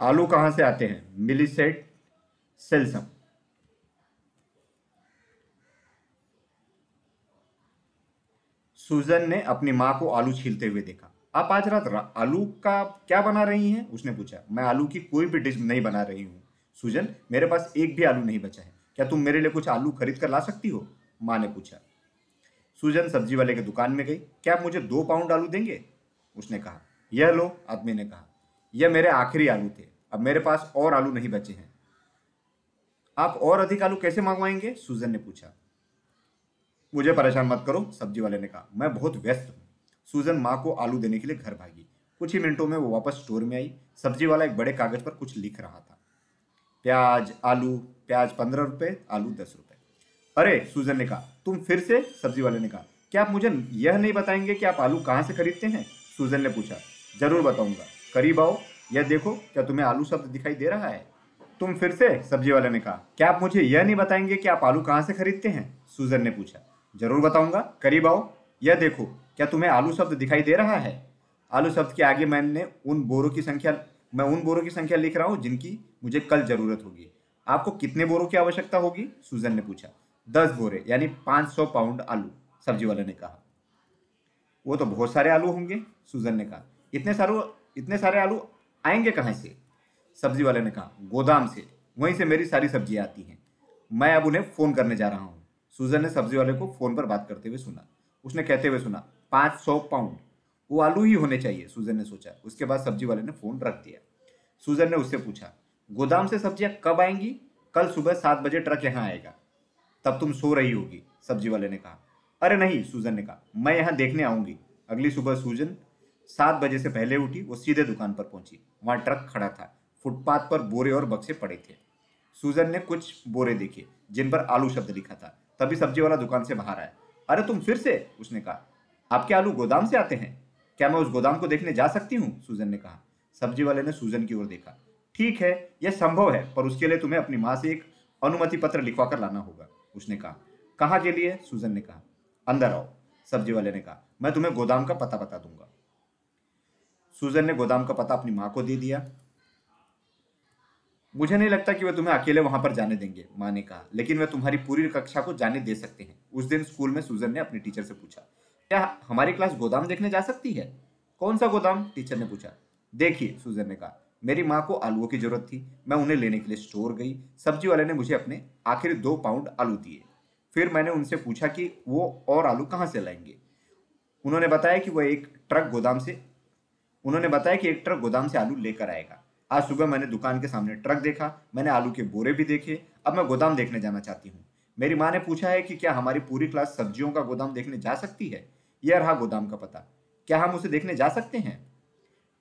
आलू कहाँ से आते हैं? मिलीसेट सेल्सम। सुजन ने अपनी माँ को आलू छीलते हुए देखा। आप आज रात आलू का क्या बना रही हैं? उसने पूछा। मैं आलू की कोई भी डिश नहीं बना रही हूँ। सुजन, मेरे पास एक भी आलू नहीं बचा है। क्या तुम मेरे लिए कुछ आलू खरीद कर ला सकती हो? माँ ने पूछा। सुजन सब्ज़ी वाले की दुकान में गई। क्या मुझे दो पाउंड आलू देंगे? उसने कहा। यह लो, आदमी ने कहा। यह मेरे आखिरी आलू थे। अब मेरे पास और आलू नहीं बचे हैं। आप और अधिक आलू कैसे मंगवाएँगे? सुजन ने पूछा। मुझे परेशान मत करो, सब्ज़ी वाले ने कहा। मैं बहुत व्यस्त हूँ। सूजन माँ को आलू देने के लिए घर भागी। कुछ ही मिनटों में वो वापस स्टोर में आई। सब्ज़ी वाला एक बड़े कागज़ पर कुछ लिख रहा था। प्याज, आलू, प्याज पंद्रह रुपए, आलू दस रुपए। अरे, सूजन ने कहा, तुम फिर से? सब्ज़ी वाले ने कहा, क्या आप मुझे यह नहीं बताएँगे कि आप आलू कहाँ से खरीदते हैं? सूजन ने पूछा, ज़रूर बताऊँगा। करीब आओ। यह देखो, क्या तुम्हें आलू शब्द दिखाई दे रहा है? तुम फिर से सब्ज़ी वाले ने कहा, क्या आप मुझे यह नहीं बताएँगे कि आप आलू कहाँ से खरीदते हैं? सूजन ने पूछा, ज़रूर बताऊँगा। करीब आओ। यह देखो, क्या तुम्हें आलू शब्द दिखाई दे रहा है? आलू शब्द के आगे मैंने उन बोरों की संख्या, मैं उन बोरों की संख्या लिख रहा हूँ जिनकी मुझे कल ज़रूरत होगी। आपको कितने बोरों की आवश्यकता होगी? सूजन ने पूछा, दस बोरे, यानी पाँच सौ पाउंड आलू, सब्ज़ी वाले ने कहा। वो तो बहुत सारे आलू होंगे, सूजन ने कहा। इतने सारे इतने सारे आलू आएँगे कहाँ से? सब्ज़ी वाले ने कहा, गोदाम से। वहीं से मेरी सारी सब्ज़ियाँ आती हैं। मैं अब उन्हें फ़ोन करने जा रहा हूँ। सूजन ने सब्ज़ी वाले को फ़ोन पर बात करते हुए सुना। उसने कहते हुए सुना, पाँच सौ पाउंड। वो आलू ही होने चाहिए, सूजन ने सोचा। उसके बाद सब्ज़ी वाले ने फ़ोन रख दिया। सूजन ने उससे पूछा, गोदाम से सब्ज़ियाँ कब आएँगी? कल सुबह सात बजे ट्रक यहाँ आएगा। तब तुम सो रही होगी, सब्ज़ी वाले ने कहा। अरे नहीं, सूजन ने कहा, मैं यहाँ देखने आऊँगी। अगली सुबह सूजन सात बजे से पहले उठी, वो सीधे दुकान पर पहुँची। वहाँ ट्रक खड़ा था। फुटपाथ पर बोरे और बक्से पड़े थे। सूजन ने कुछ बोरे देखे, जिन पर आलू शब्द लिखा था। तभी सब्ज़ी वाला दुकान से बाहर आया। अरे, तुम फिर से? उसने कहा। आपके आलू गोदाम से आते हैं। क्या मैं उस गोदाम को देखने जा सकती हूँ? सूजन ने कहा। सब्ज़ी वाले ने सूजन की ओर देखा। ठीक है, यह संभव है, पर उसके लिए तुम्हें अपनी माँ से एक अनुमति पत्र लिखवा कर लाना होगा, उसने कहा। कहाँ के लिए? सूजन ने कहा। अंदर आओ, सब्ज़ी वाले ने कहा। मैं तुम्हें गोदाम का पता बता दूँगा। सूजन ने गोदाम का पता अपनी माँ को दे दिया। मुझे नहीं लगता कि वे तुम्हें अकेले वहाँ पर जाने देंगे, माँ ने कहा। लेकिन वे तुम्हारी पूरी कक्षा को जाने दे सकते हैं। उस दिन स्कूल में सूजन ने अपने टीचर से पूछा, क्या हमारी क्लास गोदाम देखने जा सकती है? कौन सा गोदाम? टीचर ने पूछा। देखिए सूजन ने कहा, मेरी माँ को आलूओं की ज़रूरत थी। मैं उन्हें लेने के लिए स्टोर गई। सब्ज़ी वाले ने मुझे अपने आखिर दो पाउंड आलू दिए। फिर मैंने उनसे पूछा कि वो और आलू कहाँ से लाएँगे? उन्होंने बताया कि वह एक ट्रक गोदाम से उन्होंने बताया कि एक ट्रक गोदाम से आलू लेकर आएगा। आज सुबह मैंने दुकान के सामने ट्रक देखा, मैंने आलू के बोरे भी देखे। अब मैं गोदाम देखने जाना चाहती हूँ। मेरी माँ ने पूछा है कि क्या हमारी पूरी क्लास सब्जियों का गोदाम देखने जा सकती है? यह रहा गोदाम का पता। क्या हम उसे देखने जा सकते हैं?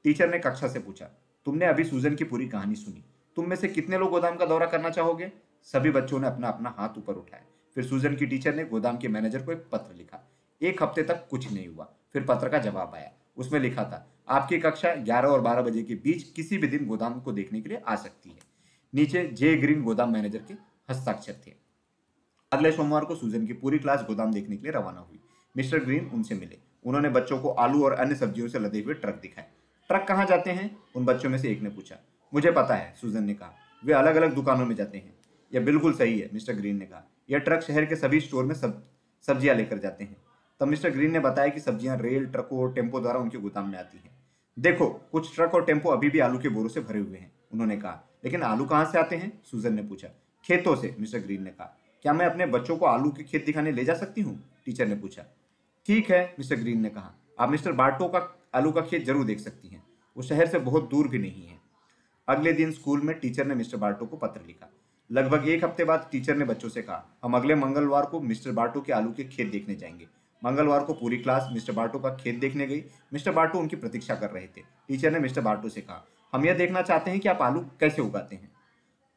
टीचर ने कक्षा से पूछा, तुमने अभी सूजन की पूरी कहानी सुनी। तुम में से कितने लोग गोदाम का दौरा करना चाहोगे? सभी बच्चों ने अपना अपना हाथ ऊपर उठाया। फिर सूजन की टीचर ने गोदाम के मैनेजर को एक पत्र लिखा। एक हफ़्ते तक कुछ नहीं हुआ। फिर पत्र का जवाब आया। उसमें लिखा था आपकी कक्षा 11 और 12 बजे के बीच किसी भी दिन गोदाम को देखने के लिए आ सकती है। नीचे जे ग्रीन गोदाम मैनेजर के हस्ताक्षर थे। अगले सोमवार को सूजन की पूरी क्लास गोदाम देखने के लिए रवाना हुई। मिस्टर ग्रीन उनसे मिले। उन्होंने बच्चों को आलू और अन्य सब्जियों से लदे हुए ट्रक दिखाए। ट्रक कहाँ जाते हैं? उन बच्चों में से एक ने पूछा। मुझे पता है सूजन ने कहा। वे अलग अलग दुकानों में जाते हैं। यह बिल्कुल सही है, मिस्टर ग्रीन ने कहा। यह ट्रक शहर के सभी स्टोर में सब सब्ज़ियाँ लेकर जाते हैं। तब मिस्टर ग्रीन ने बताया कि सब्ज़ियाँ रेल, ट्रकों और टेंपो द्वारा उनके गोदाम में आती हैं। देखो, कुछ ट्रक और टेंपो अभी भी आलू के बोरों से भरे हुए हैं, उन्होंने कहा। लेकिन आलू कहाँ से आते हैं? सूजन ने पूछा। खेतों से, मिस्टर ग्रीन ने कहा। क्या मैं अपने बच्चों को आलू के खेत दिखाने ले जा सकती हूँ? टीचर ने पूछा। ठीक है, मिस्टर ग्रीन ने कहा। आप मिस्टर बार्टो का, आलू का खेत ज़रूर देख सकती हैं। वो शहर से बहुत दूर भी नहीं है। अगले दिन स्कूल में टीचर ने मिस्टर बार्टो को पत्र लिखा। लगभग एक हफ़्ते बाद टीचर ने बच्चों से कहा, हम अगले मंगलवार को मिस्टर बार्टो के आलू के खेत देखने जाएँगे। मंगलवार को पूरी क्लास मिस्टर बार्टो का खेत देखने गई। मिस्टर बार्टो उनकी प्रतीक्षा कर रहे थे। टीचर ने मिस्टर बार्टो से कहा, हम यह देखना चाहते हैं कि आप आलू कैसे उगाते हैं?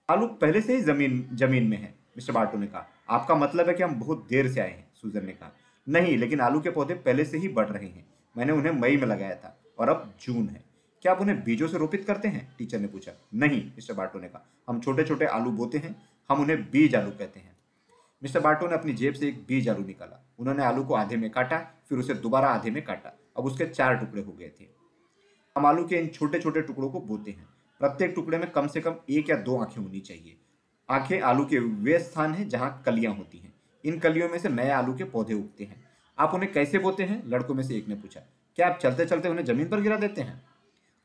आलू पहले से ही ज़मीन ज़मीन में है, मिस्टर बार्टो ने कहा। आपका मतलब है कि हम बहुत देर से आए हैं, सुजन ने कहा। नहीं, लेकिन आलू के पौधे पहले से ही बढ़ रहे हैं। मैंने उन्हें मई में लगाया था और अब जून है। क्या आप उन्हें बीजों से रोपित करते हैं? टीचर ने पूछा। नहीं, मिस्टर बार्टो ने कहा। हम छोटे छोटे आलू बोते हैं। हम उन्हें बीज आलू कहते हैं। मिस्टर बार्टो ने अपनी जेब से एक बीज आलू निकाला। उन्होंने आलू को आधे में काटा, फिर उसे दोबारा आधे में काटा। अब उसके चार टुकड़े हो गए थे। हम आलू के इन छोटे छोटे टुकड़ों को बोते हैं। प्रत्येक टुकड़े में कम से कम एक या दो आँखें होनी चाहिए। आँखें आलू के वे स्थान हैं जहाँ कलियाँ होती हैं। इन कलियों में से नए आलू के पौधे उगते हैं। आप उन्हें कैसे बोते हैं? लड़कों में से एक ने पूछा। क्या आप चलते चलते उन्हें ज़मीन पर गिरा देते हैं?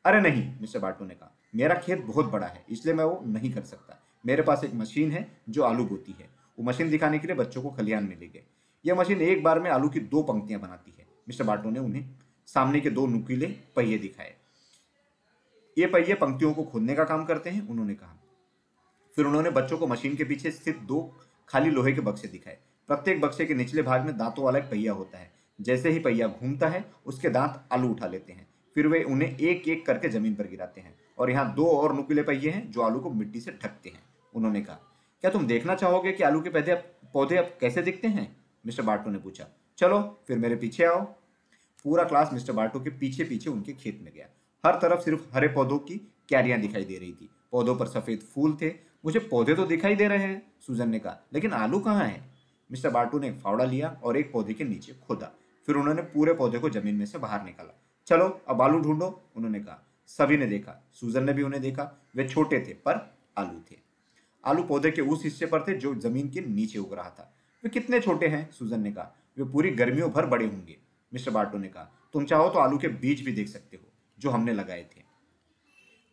अरे नहीं, मिस्टर बाटू ने कहा। मेरा खेत बहुत बड़ा है, इसलिए मैं वो नहीं कर सकता। मेरे पास एक मशीन है जो आलू बोती है। वो मशीन दिखाने के लिए बच्चों को खलियान में ले गए यह मशीन एक बार में आलू की दो पंक्तियाँ बनाती है। मिस्टर बाटू ने उन्हें सामने के दो नुकीले पहिए दिखाए। ये पहिए पंक्तियों को खोदने का काम करते हैं, उन्होंने कहा। फिर उन्होंने बच्चों को मशीन के पीछे स्थित दो खाली लोहे के बक्से दिखाए। प्रत्येक बक्से के निचले भाग में दांतों वाला एक पहिया होता है। जैसे ही पहिया घूमता है, उसके दांत आलू उठा लेते हैं। फिर वे उन्हें एक एक करके ज़मीन पर गिराते हैं। और यहाँ दो और नुकीले पहिए हैं, जो आलू को मिट्टी से ढकते हैं, उन्होंने कहा। क्या तुम देखना चाहोगे कि आलू के पौधे पौधे अब कैसे दिखते हैं? मिस्टर बाटू ने पूछा। चलो, फिर मेरे पीछे आओ। पूरा क्लास मिस्टर बाटू के पीछे पीछे उनके खेत में गया। हर तरफ़ सिर्फ़ हरे पौधों की क्यारियाँ दिखाई दे रही थी। पौधों पर सफ़ेद फूल थे। मुझे पौधे तो दिखाई दे रहे हैं, सुजन ने कहा। लेकिन आलू कहाँ है? मिस्टर बाटू ने एक फावड़ा लिया और एक पौधे के नीचे खोदा। फिर उन्होंने पूरे पौधे को ज़मीन में से बाहर निकाला। चलो, अब आलू ढूंढो, उन्होंने कहा। सभी ने देखा। सुजन ने भी उन्हें देखा। वे छोटे थे, पर आलू थे। आलू पौधे के उस हिस्से पर थे जो ज़मीन के नीचे उग रहा था। वे कितने छोटे हैं? सुजन ने कहा। वे पूरी गर्मियों भर बड़े होंगे, मिस्टर बाटो ने कहा। तुम चाहो तो आलू के बीज भी देख सकते हो, जो हमने लगाए थे।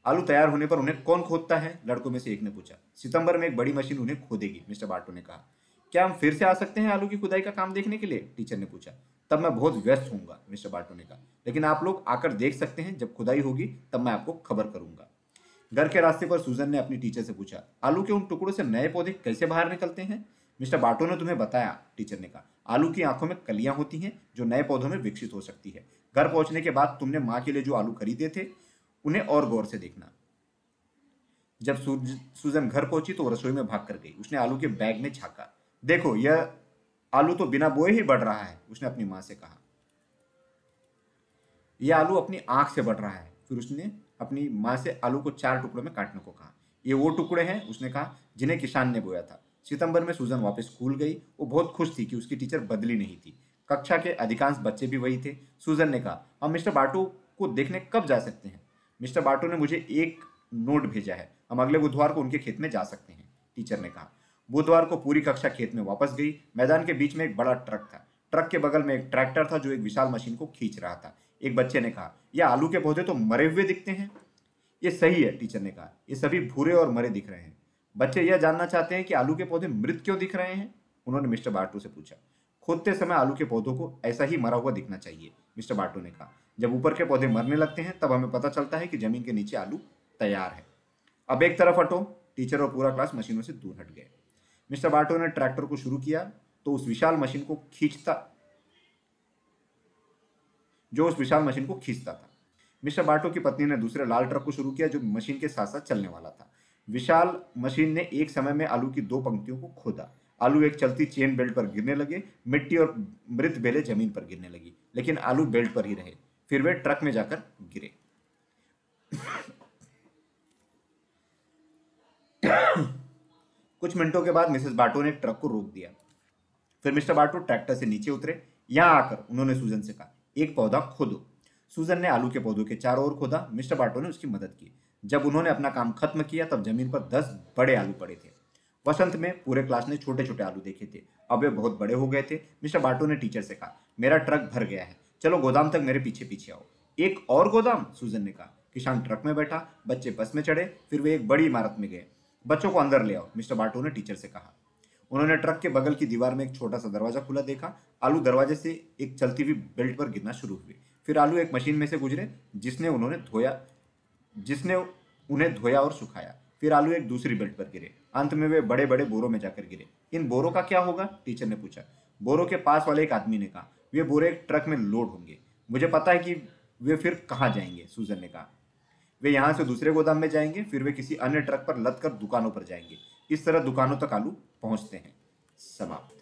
आलू तैयार होने पर उन्हें कौन खोदता है? लड़कों में से एक ने पूछा। सितंबर में एक बड़ी मशीन उन्हें खोदेगी, मिस्टर बाटो ने कहा। क्या हम फिर से आ सकते हैं आलू की खुदाई का काम देखने के लिए? टीचर ने पूछा। तब मैं बहुत व्यस्त हूँ मिस्टर बाटो ने कहा। लेकिन आप लोग आकर देख सकते हैं, जब खुदाई होगी, तब मैं आपको खबर करूँगा। घर के रास्ते पर सुजन ने अपनी टीचर से पूछा, आलू के उन टुकड़ों से नए पौधे कैसे बाहर निकलते हैं? मिस्टर बाटो ने तुम्हें बताया, टीचर ने कहा, आलू की आँखों में कलियाँ होती हैं जो नए पौधों में विकसित हो सकती है। घर पहुँचने के बाद तुमने माँ के लिए जो आलू खरीदे थे, उन्हें और गौर से देखना। जब सुजन घर पहुँची तो रसोई में भाग कर गई। उसने आलू के बैग में झांका। देखो, यह आलू तो बिना बोए ही बढ़ रहा है, उसने अपनी माँ से कहा। यह आलू अपनी आँख से बढ़ रहा है। फिर उसने अपनी माँ से आलू को चार टुकड़ों में काटने को कहा। ये वो टुकड़े हैं, उसने कहा, जिन्हें किसान ने बोया था। सितंबर में सुजन वापस स्कूल गई। वो बहुत खुश थी कि उसकी टीचर बदली नहीं थी। कक्षा के अधिकांश बच्चे भी वही थे। सुजन ने कहा हम मिस्टर बाटू को देखने कब जा सकते हैं? मिस्टर बाटू ने मुझे एक नोट भेजा है। हम अगले बुधवार को उनके खेत में जा सकते हैं, टीचर ने कहा। बुधवार को पूरी कक्षा खेत में वापस गई। मैदान के बीच में एक बड़ा ट्रक था। ट्रक के बगल में एक ट्रैक्टर था जो एक विशाल मशीन को खींच रहा था। एक बच्चे ने कहा, यह आलू के पौधे तो मरे हुए दिखते हैं। ये सही है, टीचर ने कहा, ये सभी भूरे और मरे दिख रहे हैं। बच्चे यह जानना चाहते हैं कि आलू के पौधे मृत क्यों दिख रहे हैं? उन्होंने मिस्टर बाटू से पूछा, खोदते समय आलू के पौधों को ऐसा ही मरा हुआ दिखना चाहिए, मिस्टर बाटू ने कहा। जब ऊपर के पौधे मरने लगते हैं, तब हमें पता चलता है कि ज़मीन के नीचे आलू तैयार है। अब एक तरफ़ हटो, टीचर और पूरा क्लास मशीनों से दूर हट गए। मिस्टर बाटो ने ट्रैक्टर को शुरू किया तो उस विशाल मशीन को खींचता जो उस विशाल मशीन को खींचता था। मिस्टर बाटो की पत्नी ने दूसरे लाल ट्रक को शुरू किया जो मशीन के साथ साथ चलने वाला था। विशाल मशीन ने एक समय में आलू की दो पंक्तियों को खोदा। आलू एक चलती चेन बेल्ट पर गिरने लगे, मिट्टी और मृत बेले ज़मीन पर गिरने लगी, लेकिन आलू बेल्ट पर ही रहे, फिर वे ट्रक में जाकर गिरे। कुछ मिनटों के बाद मिसेस बाटो ने ट्रक को रोक दिया। फिर मिस्टर बाटो ट्रैक्टर से नीचे उतरे। यहाँ आकर उन्होंने सूजन से कहा एक पौधा खोदो। सूजन ने आलू के पौधों के चारों ओर खोदा। मिस्टर बाटो ने उसकी मदद की। जब उन्होंने अपना काम खत्म किया, तब ज़मीन पर दस बड़े आलू पड़े थे। वसंत में पूरे क्लास ने छोटे छोटे आलू देखे थे। अब वे बहुत बड़े हो गए थे। मिस्टर बाटो ने टीचर से कहा, मेरा ट्रक भर गया है। चलो गोदाम तक मेरे पीछे पीछे आओ। एक और गोदाम, सुजन ने कहा। किसान ट्रक में बैठा, बच्चे बस में चढ़े, फिर वे एक बड़ी इमारत में गए। बच्चों को अंदर ले आओ, मिस्टर बाटो ने टीचर से कहा। उन्होंने ट्रक के बगल की दीवार में एक छोटा सा दरवाज़ा खुला देखा। आलू दरवाजे से एक चलती हुई बेल्ट पर गिरना शुरू हुए। फिर आलू एक मशीन में से गुजरे, जिसने उन्होंने धोया, जिसने उन्हें धोया और सुखाया। फिर आलू एक दूसरी बेल्ट पर गिरे। अंत में वे बड़े बड़े बोरों में जाकर गिरे। इन बोरों का क्या होगा? टीचर ने पूछा। बोरों के पास वाले एक आदमी ने कहा, वे बोरे एक ट्रक में लोड होंगे। मुझे पता है कि वे फिर कहाँ जाएँगे, सुजन ने कहा। वे यहाँ से दूसरे गोदाम में जाएँगे, फिर वे किसी अन्य ट्रक पर लद कर दुकानों पर जाएँगे। इस तरह दुकानों तक आलू पहुँचते हैं। समाप्त।